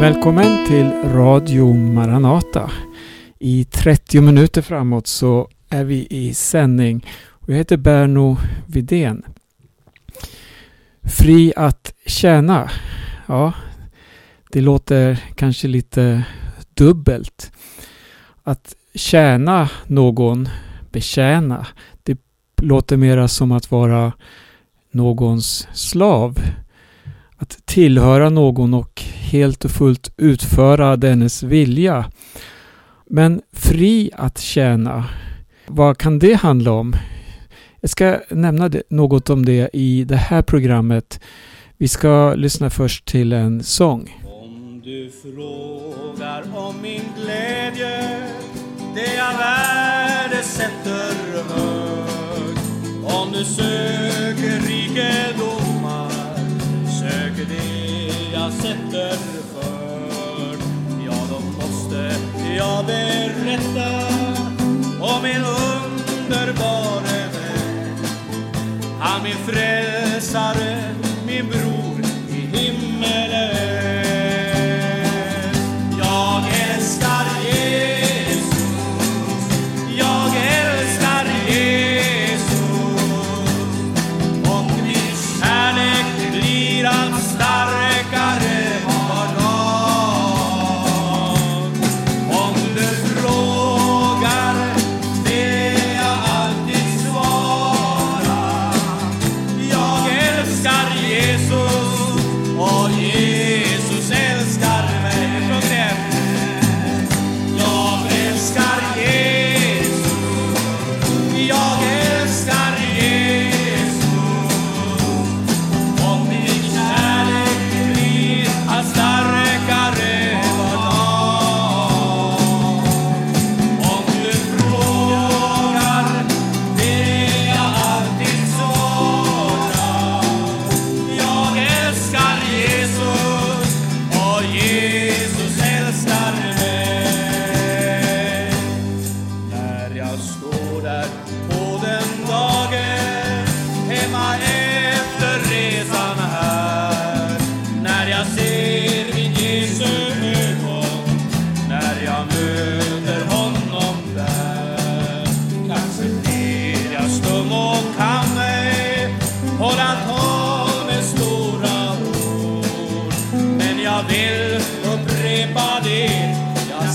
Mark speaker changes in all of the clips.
Speaker 1: Välkommen till Radio Maranata. I 30 minuter framåt så är vi i sändning. Jag heter Berno Vidén. Fri att tjäna. Ja, det låter kanske lite dubbelt. Att tjäna någon, betjäna, det låter mera som att vara någons slav. Att tillhöra någon och helt och fullt utföra dennes vilja. Men fri att tjäna, vad kan det handla om? Jag ska nämna något om det i det här programmet. Vi ska lyssna först till en sång.
Speaker 2: Om du frågar om min glädje, det jag värdesätter högt. Om du söker riket mina sätter för. Ja, då måste jag berätta om min underbara vän. Han min frälsare,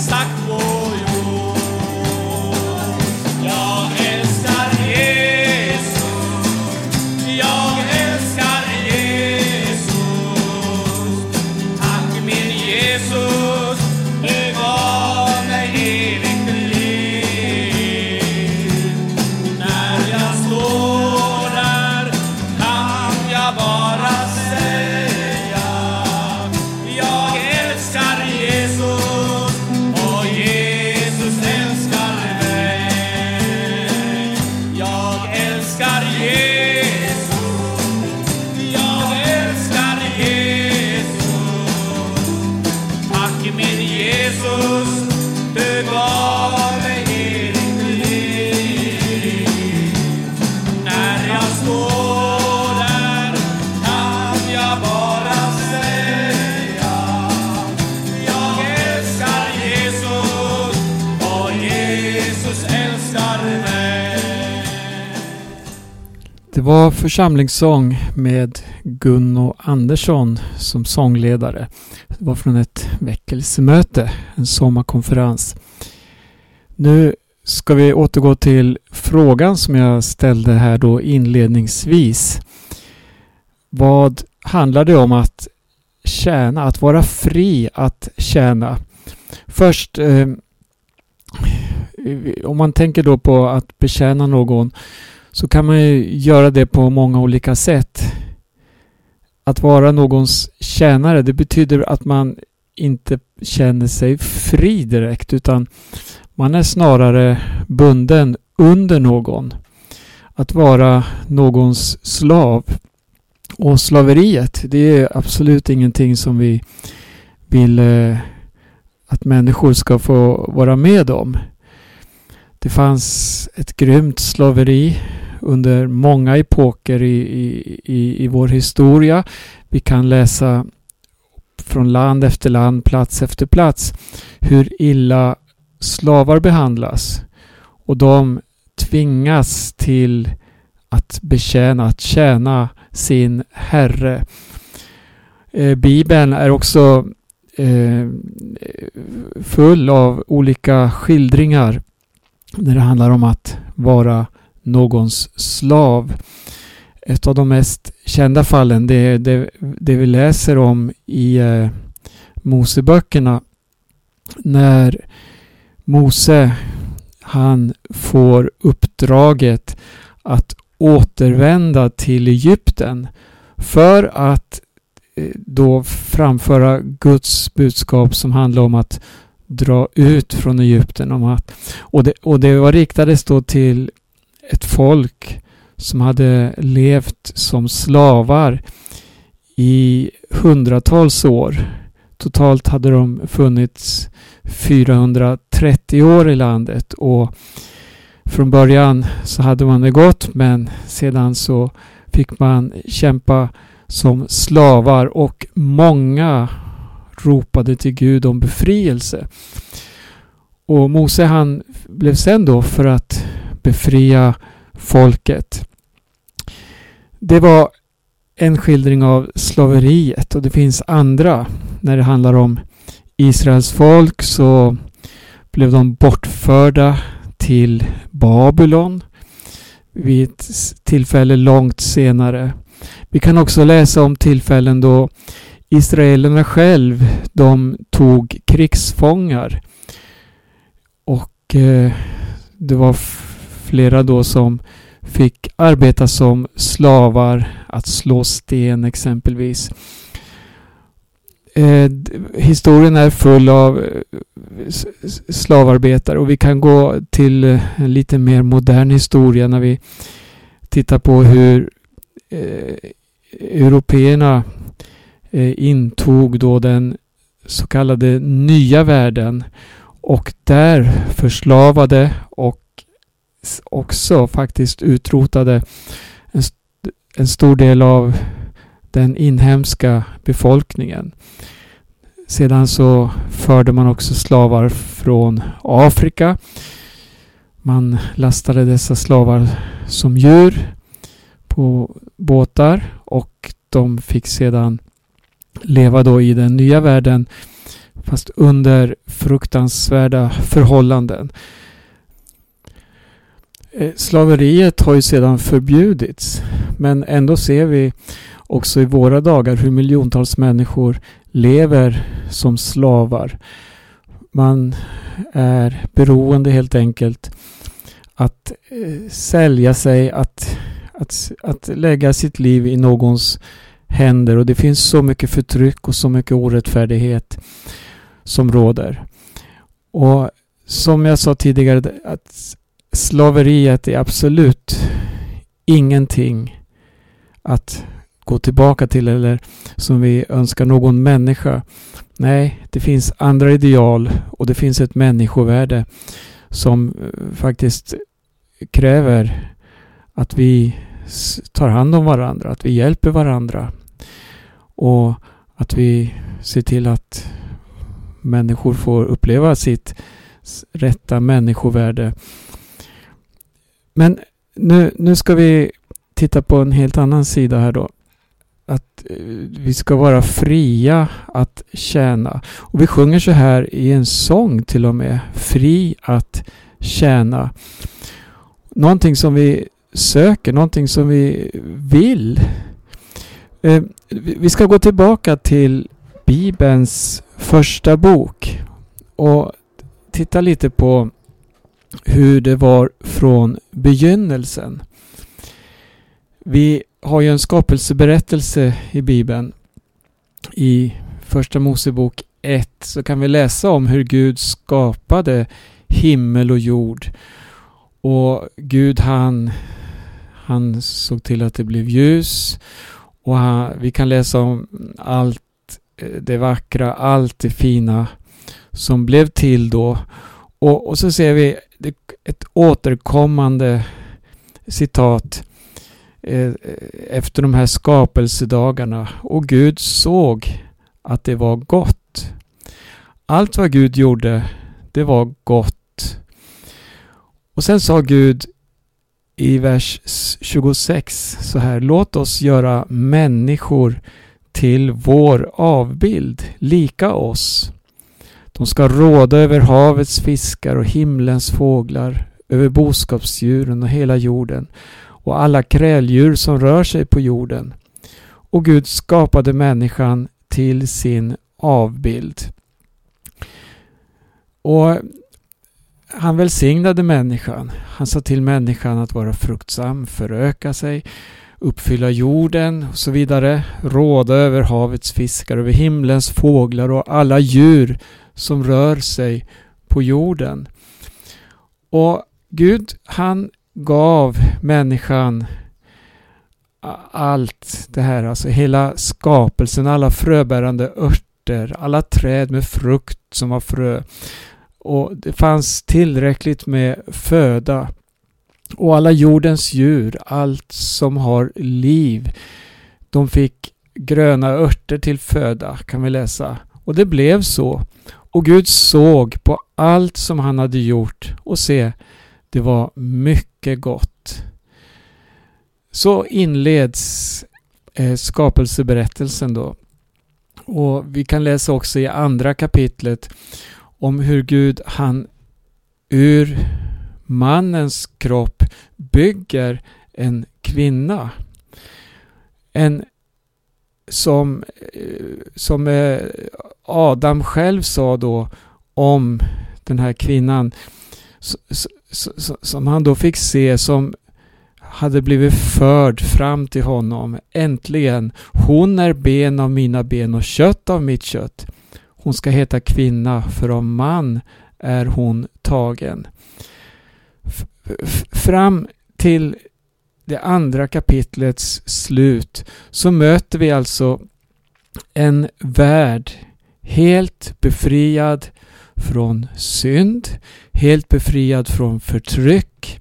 Speaker 2: jag var
Speaker 1: församlingssång med Gunno Andersson som sångledare. Det var från ett väckelsemöte, en sommarkonferens. Nu ska vi återgå till frågan som jag ställde här då inledningsvis. Vad handlar det om att tjäna, att vara fri att tjäna? Först, eh, om man tänker då på att betjäna någon så kan man ju göra det på många olika sätt. Att vara någons tjänare, det betyder att man inte känner sig fri direkt utan man är snarare bunden under någon. Att vara någons slav. Och slaveriet, det är absolut ingenting som vi vill eh, att människor ska få vara med om. Det fanns ett grymt slaveri under många epoker i, i, i, i vår historia. Vi kan läsa från land efter land, plats efter plats, hur illa slavar behandlas. Och de tvingas till att betjäna, att tjäna sin herre. Eh, Bibeln är också eh, full av olika skildringar när det handlar om att vara någons slav. Ett av de mest kända fallen det är det, det vi läser om i eh, Moseböckerna. När Mose han får uppdraget att återvända till Egypten för att eh, då framföra Guds budskap som handlar om att dra ut från Egypten. Om att, och, det, och det var riktades då till ett folk som hade levt som slavar i hundratals år. Totalt hade de funnits 430 år i landet och från början så hade man det gott men sedan så fick man kämpa som slavar och många ropade till Gud om befrielse. Och Mose han blev sen då för att befria folket. Det var en skildring av slaveriet och det finns andra. När det handlar om Israels folk så blev de bortförda till Babylon vid ett tillfälle långt senare. Vi kan också läsa om tillfällen då israelerna själv de tog krigsfångar. Och eh, det var flera då som fick arbeta som slavar, att slå sten exempelvis. Eh, historien är full av eh, slavarbetare och vi kan gå till eh, en lite mer modern historia när vi tittar på hur eh, européerna eh, intog då den så kallade nya världen och där förslavade och också faktiskt utrotade en, st en stor del av den inhemska befolkningen. Sedan så förde man också slavar från Afrika. Man lastade dessa slavar som djur på båtar och de fick sedan leva då i den nya världen fast under fruktansvärda förhållanden. Eh, slaveriet har ju sedan förbjudits men ändå ser vi också i våra dagar hur miljontals människor lever som slavar. Man är beroende helt enkelt att eh, sälja sig, att, att, att lägga sitt liv i någons händer och det finns så mycket förtryck och så mycket orättfärdighet som råder. Och som jag sa tidigare, att slaveriet är absolut ingenting att gå tillbaka till eller som vi önskar någon människa. Nej, det finns andra ideal och det finns ett människovärde som eh, faktiskt kräver att vi tar hand om varandra, att vi hjälper varandra och att vi ser till att människor får uppleva sitt rätta människovärde. Men nu, nu ska vi titta på en helt annan sida här då. Att eh, vi ska vara fria att tjäna. Och vi sjunger så här i en sång till och med. Fri att tjäna. Någonting som vi söker, någonting som vi vill. Eh, vi ska gå tillbaka till Bibelns första bok och titta lite på hur det var från begynnelsen. Vi har ju en skapelseberättelse i Bibeln. I Första Mosebok 1 så kan vi läsa om hur Gud skapade himmel och jord. Och Gud han, han såg till att det blev ljus. Och han, vi kan läsa om allt eh, det vackra, allt det fina som blev till då. Och, och så ser vi ett återkommande citat eh, efter de här skapelsedagarna. Och Gud såg att det var gott. Allt vad Gud gjorde, det var gott. Och sen sa Gud i vers 26 så här. Låt oss göra människor till vår avbild, lika oss. De ska råda över havets fiskar och himlens fåglar, över boskapsdjuren och hela jorden och alla kräldjur som rör sig på jorden. Och Gud skapade människan till sin avbild. Och han välsignade människan. Han sa till människan att vara fruktsam, föröka sig, uppfylla jorden och så vidare. Råda över havets fiskar, över himlens fåglar och alla djur som rör sig på jorden. Och Gud han gav människan allt det här, alltså hela skapelsen, alla fröbärande örter, alla träd med frukt som var frö. Och det fanns tillräckligt med föda. Och alla jordens djur, allt som har liv, de fick gröna örter till föda, kan vi läsa. Och det blev så. Och Gud såg på allt som han hade gjort och se, det var mycket gott. Så inleds eh, skapelseberättelsen då. Och vi kan läsa också i andra kapitlet om hur Gud han ur mannens kropp bygger en kvinna. En som, eh, som eh, Adam själv sa då om den här kvinnan som han då fick se som hade blivit förd fram till honom. Äntligen, hon är ben av mina ben och kött av mitt kött. Hon ska heta kvinna, för av man är hon tagen. fram till det andra kapitlets slut så möter vi alltså en värld helt befriad från synd, helt befriad från förtryck.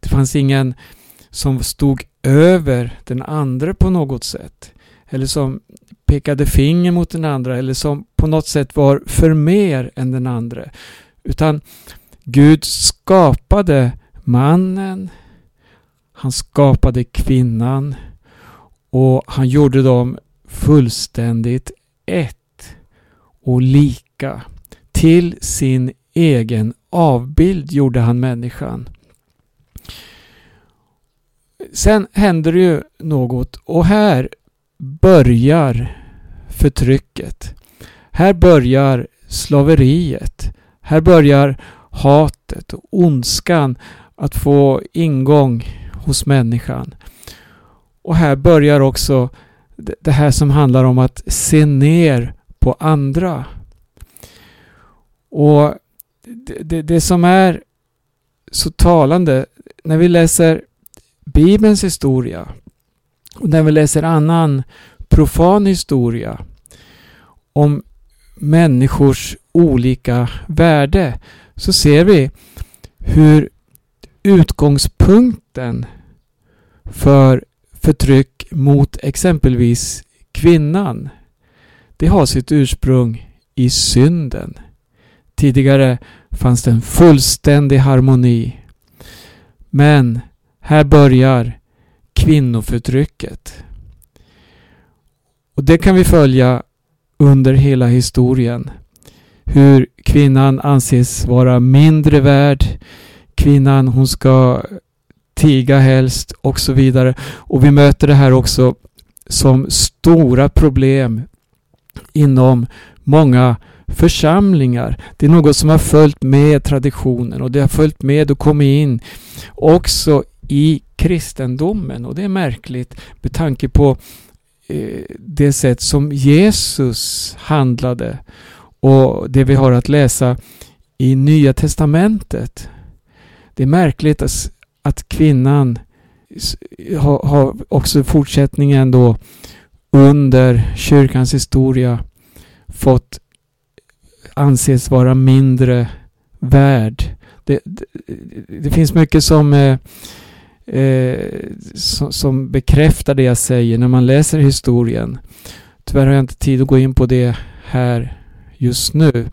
Speaker 1: Det fanns ingen som stod över den andra på något sätt. Eller som pekade finger mot den andra eller som på något sätt var för mer än den andra. Utan Gud skapade mannen, han skapade kvinnan och han gjorde dem fullständigt ett och lika. Till sin egen avbild gjorde han människan. Sen händer det ju något och här börjar förtrycket. Här börjar slaveriet. Här börjar hatet och ondskan att få ingång hos människan. Och här börjar också det här som handlar om att se ner på andra. Och det, det, det som är så talande när vi läser Bibelns historia och när vi läser annan profan historia om människors olika värde så ser vi hur utgångspunkten för förtryck mot exempelvis kvinnan det har sitt ursprung i synden. Tidigare fanns det en fullständig harmoni. Men här börjar kvinnoförtrycket. Och det kan vi följa under hela historien. Hur kvinnan anses vara mindre värd. Kvinnan hon ska tiga helst och så vidare. Och vi möter det här också som stora problem inom många församlingar. Det är något som har följt med traditionen och det har följt med och kommit in också i kristendomen och det är märkligt med tanke på eh, det sätt som Jesus handlade och det vi har att läsa i Nya Testamentet. Det är märkligt att, att kvinnan har, har också fortsättningen då under kyrkans historia fått anses vara mindre värd. Det, det, det finns mycket som eh, eh, som, som bekräftar det jag säger när man läser historien. Tyvärr har jag inte tid att gå in på det här just nu.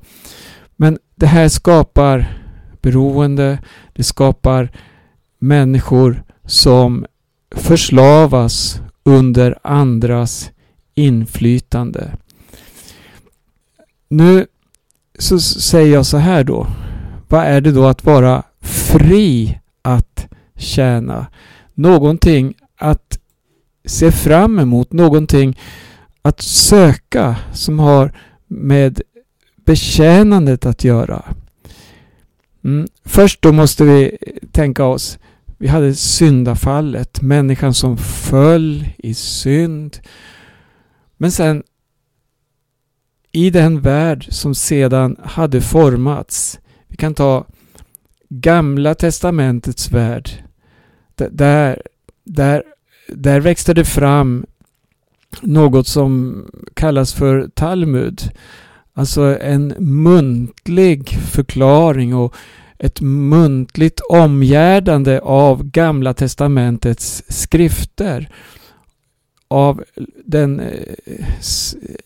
Speaker 1: Men det här skapar beroende. Det skapar människor som förslavas under andras inflytande. Nu så säger jag så här då. Vad är det då att vara fri att tjäna? Någonting att se fram emot, någonting att söka som har med betjänandet att göra. Mm. Först då måste vi tänka oss, vi hade syndafallet, människan som föll i synd. Men sen i den värld som sedan hade formats, vi kan ta Gamla testamentets värld, där, där, där växte det fram något som kallas för Talmud. Alltså en muntlig förklaring och ett muntligt omgärdande av Gamla testamentets skrifter. Av den eh,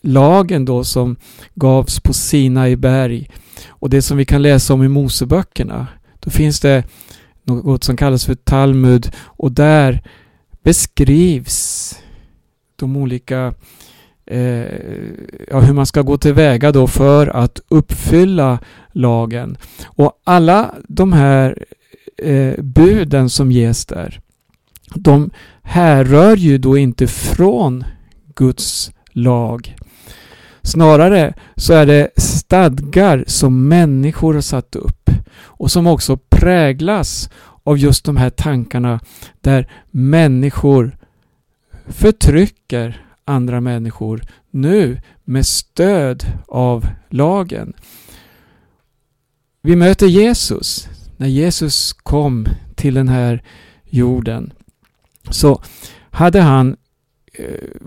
Speaker 1: lagen då som gavs på Sinai berg och det som vi kan läsa om i Moseböckerna. Då finns det något som kallas för Talmud och där beskrivs de olika eh, ja, hur man ska gå tillväga då för att uppfylla lagen. Och alla de här eh, buden som ges där, de härrör ju då inte från Guds lag. Snarare så är det stadgar som människor har satt upp och som också präglas av just de här tankarna där människor förtrycker andra människor nu med stöd av lagen. Vi möter Jesus. När Jesus kom till den här jorden så hade han eh,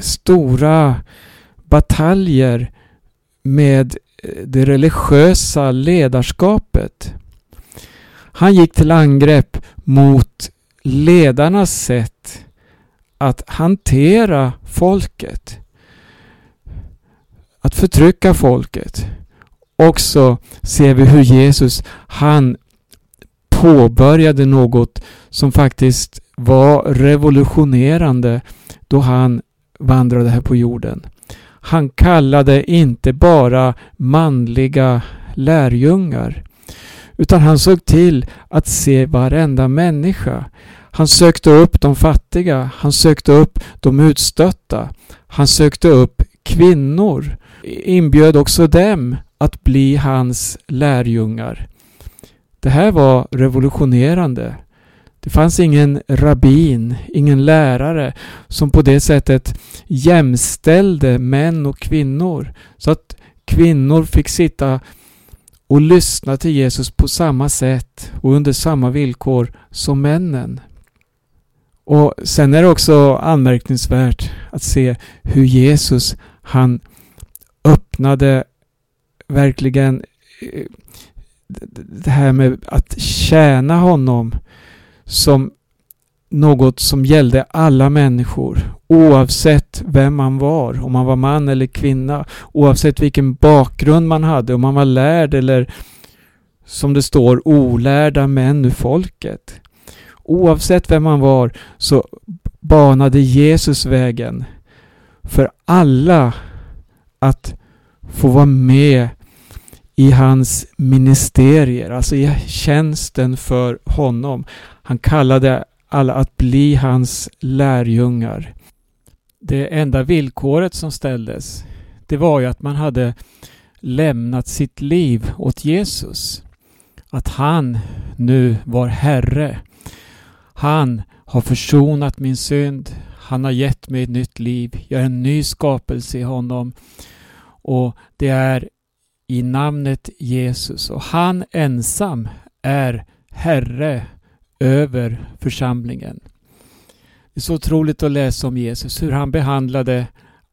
Speaker 1: stora bataljer med eh, det religiösa ledarskapet. Han gick till angrepp mot ledarnas sätt att hantera folket. Att förtrycka folket. Också ser vi hur Jesus, han påbörjade något som faktiskt var revolutionerande då han vandrade här på jorden. Han kallade inte bara manliga lärjungar utan han såg till att se varenda människa. Han sökte upp de fattiga, han sökte upp de utstötta, han sökte upp kvinnor, inbjöd också dem att bli hans lärjungar. Det här var revolutionerande. Det fanns ingen rabbin, ingen lärare som på det sättet jämställde män och kvinnor så att kvinnor fick sitta och lyssna till Jesus på samma sätt och under samma villkor som männen. Och sen är det också anmärkningsvärt att se hur Jesus han öppnade verkligen eh, det här med att tjäna honom som något som gällde alla människor oavsett vem man var, om man var man eller kvinna, oavsett vilken bakgrund man hade, om man var lärd eller som det står olärda män ur folket. Oavsett vem man var så banade Jesus vägen för alla att få vara med i hans ministerier, alltså i tjänsten för honom. Han kallade alla att bli hans lärjungar. Det enda villkoret som ställdes, det var ju att man hade lämnat sitt liv åt Jesus. Att han nu var Herre. Han har försonat min synd. Han har gett mig ett nytt liv. Jag är en ny skapelse i honom. Och det är i namnet Jesus och han ensam är Herre över församlingen. Det är så otroligt att läsa om Jesus, hur han behandlade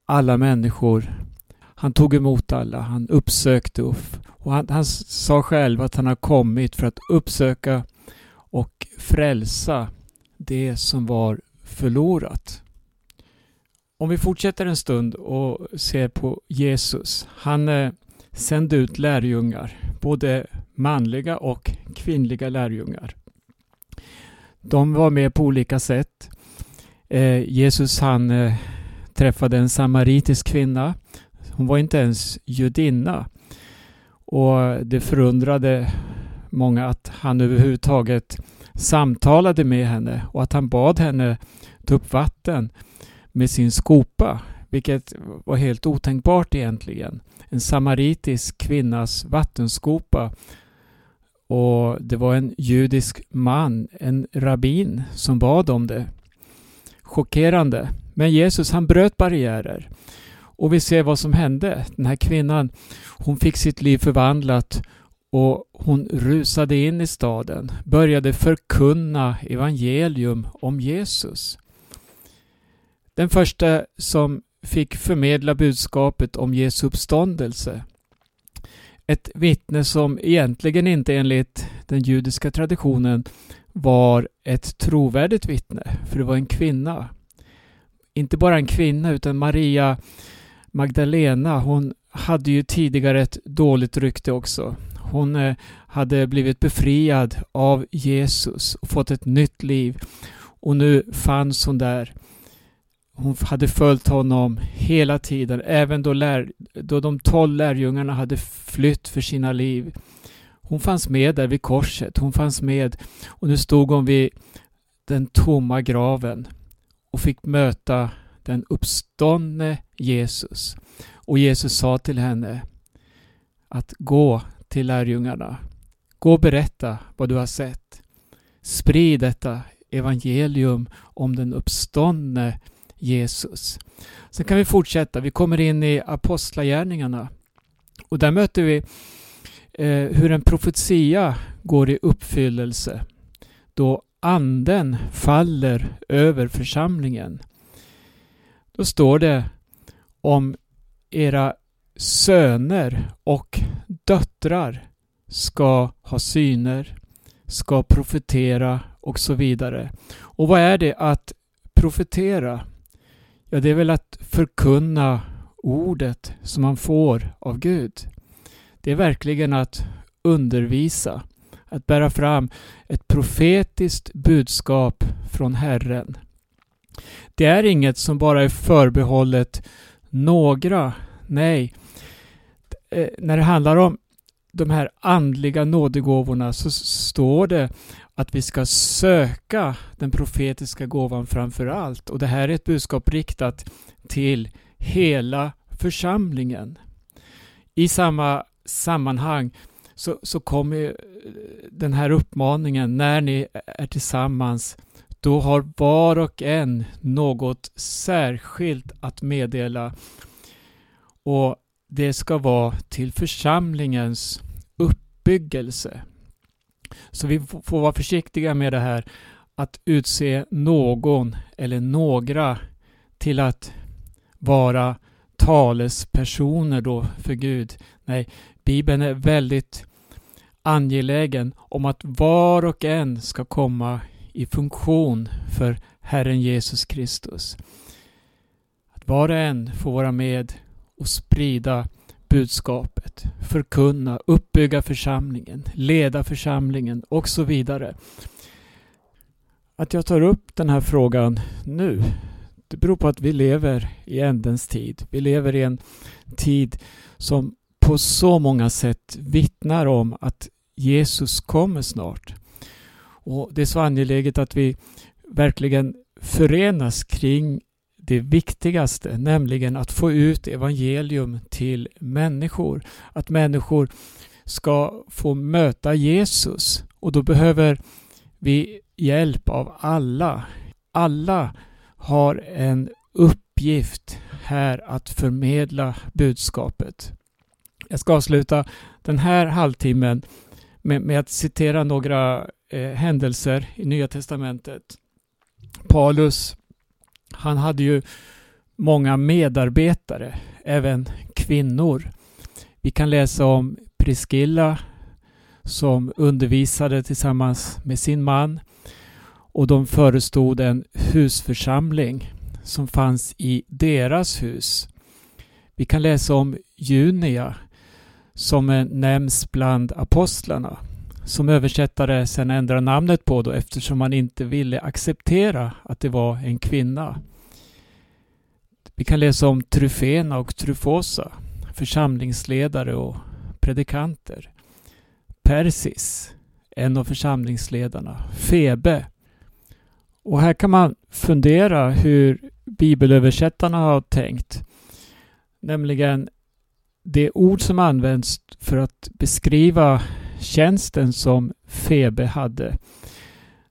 Speaker 1: alla människor. Han tog emot alla, han uppsökte upp och han, han sa själv att han har kommit för att uppsöka och frälsa det som var förlorat. om vi fortsätter en stund och ser på Jesus. Han eh, sände ut lärjungar, både manliga och kvinnliga lärjungar. De var med på olika sätt. Eh, Jesus han eh, träffade en samaritisk kvinna. Hon var inte ens judinna. Och det förundrade många att han överhuvudtaget samtalade med henne och att han bad henne ta upp vatten med sin skopa, vilket var helt otänkbart egentligen. En samaritisk kvinnas vattenskopa och det var en judisk man, en rabbin, som bad om det. Chockerande. Men Jesus han bröt barriärer. Och vi ser vad som hände. Den här kvinnan, hon fick sitt liv förvandlat och hon rusade in i staden, började förkunna evangelium om Jesus. Den första som fick förmedla budskapet om Jesu uppståndelse. Ett vittne som egentligen inte enligt den judiska traditionen var ett trovärdigt vittne, för det var en kvinna. Inte bara en kvinna utan Maria Magdalena, hon hade ju tidigare ett dåligt rykte också. Hon eh, hade blivit befriad av Jesus och fått ett nytt liv. Och nu fanns hon där. Hon hade följt honom hela tiden, även då, lär, då de tolv lärjungarna hade flytt för sina liv. Hon fanns med där vid korset, hon fanns med och nu stod hon vid den tomma graven och fick möta den uppståndne Jesus. Och Jesus sa till henne att gå till lärjungarna. Gå och berätta vad du har sett. Sprid detta evangelium om den uppståndne Jesus. Sen kan vi fortsätta. Vi kommer in i Apostlagärningarna. Och där möter vi eh, hur en profetia går i uppfyllelse. Då anden faller över församlingen. Då står det om era söner och döttrar ska ha syner, ska profetera och så vidare. Och vad är det att profetera? Ja, det är väl att förkunna ordet som man får av Gud. Det är verkligen att undervisa, att bära fram ett profetiskt budskap från Herren. Det är inget som bara är förbehållet några. Nej, eh, när det handlar om de här andliga nådegåvorna så står det att vi ska söka den profetiska gåvan framför allt. Och det här är ett budskap riktat till hela församlingen. I samma sammanhang så, så kommer eh, den här uppmaningen när ni är tillsammans då har var och en något särskilt att meddela och det ska vara till församlingens uppbyggelse. Så vi får vara försiktiga med det här att utse någon eller några till att vara talespersoner då för Gud. Nej, Bibeln är väldigt angelägen om att var och en ska komma i funktion för Herren Jesus Kristus. Att var och en får vara med och sprida budskapet, förkunna, uppbygga församlingen, leda församlingen och så vidare. Att jag tar upp den här frågan nu, det beror på att vi lever i ändens tid. Vi lever i en tid som på så många sätt vittnar om att Jesus kommer snart. Och Det är så angeläget att vi verkligen förenas kring det viktigaste, nämligen att få ut evangelium till människor. Att människor ska få möta Jesus och då behöver vi hjälp av alla. Alla har en uppgift här att förmedla budskapet. Jag ska avsluta den här halvtimmen med, med att citera några eh, händelser i Nya Testamentet. Paulus han hade ju många medarbetare, även kvinnor. Vi kan läsa om Priscilla som undervisade tillsammans med sin man och de förestod en husförsamling som fanns i deras hus. Vi kan läsa om Junia som nämns bland apostlarna som översättare sen ändrade namnet på då eftersom man inte ville acceptera att det var en kvinna. Vi kan läsa om Trufena och Trufosa, församlingsledare och predikanter. Persis, en av församlingsledarna. Febe. Och här kan man fundera hur bibelöversättarna har tänkt. Nämligen det ord som används för att beskriva tjänsten som Febe hade.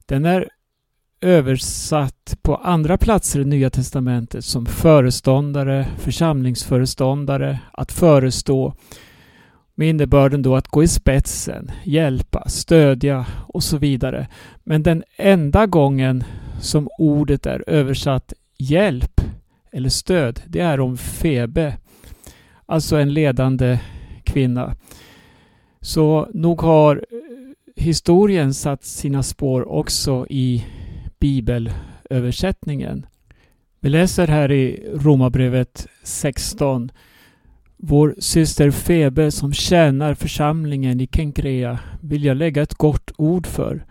Speaker 1: Den är översatt på andra platser i Nya Testamentet som föreståndare, församlingsföreståndare, att förestå. Med innebörden då att gå i spetsen, hjälpa, stödja och så vidare. Men den enda gången som ordet är översatt hjälp eller stöd, det är om Febe. Alltså en ledande kvinna. Så nog har eh, historien satt sina spår också i bibelöversättningen. Vi läser här i Romarbrevet 16. Vår syster Febe som tjänar församlingen i Kenkrea vill jag lägga ett gott ord för.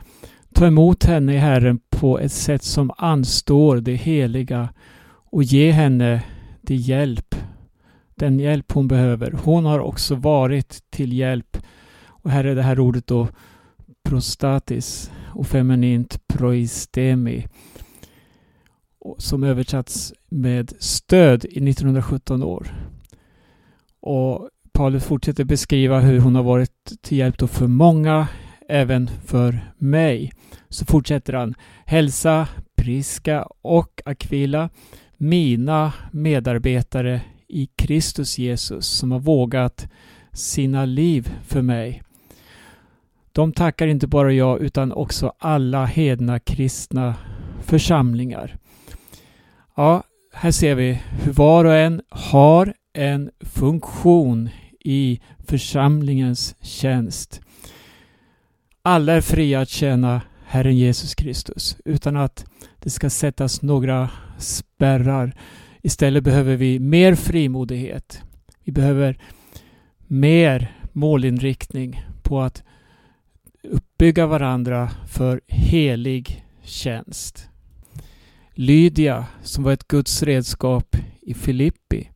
Speaker 1: Ta emot henne i Herren på ett sätt som anstår det heliga och ge henne det hjälp, den hjälp hon behöver. Hon har också varit till hjälp och här är det här ordet då prostatis och feminint proistemi som översatts med stöd i 1917 år. Och Paulus fortsätter beskriva hur hon har varit till hjälp då för många, även för mig. Så fortsätter han. Hälsa Priska och Aquila, mina medarbetare i Kristus Jesus som har vågat sina liv för mig. De tackar inte bara jag utan också alla hedna kristna församlingar. Ja, här ser vi hur var och en har en funktion i församlingens tjänst. Alla är fria att tjäna Herren Jesus Kristus utan att det ska sättas några spärrar. Istället behöver vi mer frimodighet. Vi behöver mer målinriktning på att uppbygga varandra för helig tjänst. Lydia, som var ett Guds redskap i Filippi.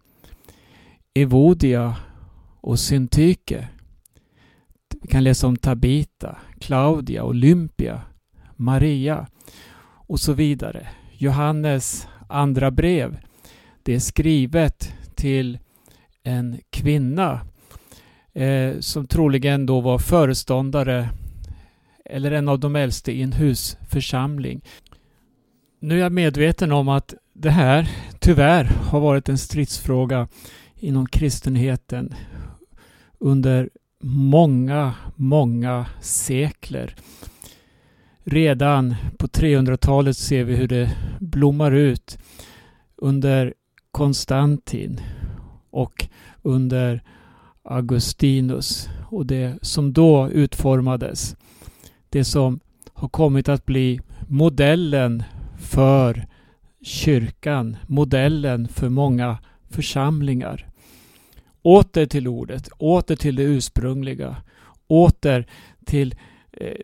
Speaker 1: Evodia och Syntyke. Vi kan läsa om Tabita, Claudia, Olympia, Maria och så vidare. Johannes andra brev. Det är skrivet till en kvinna eh, som troligen då var föreståndare eller en av de äldste i en husförsamling. Nu är jag medveten om att det här tyvärr har varit en stridsfråga inom kristenheten under många, många sekler. Redan på 300-talet ser vi hur det blommar ut under Konstantin och under Augustinus och det som då utformades det som har kommit att bli modellen för kyrkan, modellen för många församlingar. Åter till ordet, åter till det ursprungliga, åter till eh,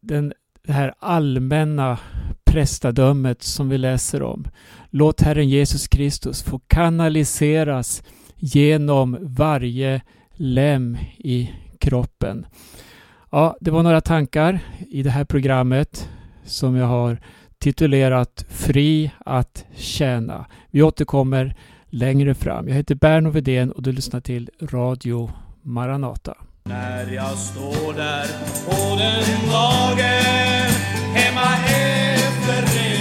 Speaker 1: den, det här allmänna prästadömet som vi läser om. Låt Herren Jesus Kristus få kanaliseras genom varje lem i kroppen. Ja, det var några tankar i det här programmet som jag har titulerat Fri att tjäna. Vi återkommer längre fram. Jag heter Berno Vedén och du lyssnar till Radio Maranata.
Speaker 2: När jag står där på den dagen hemma efter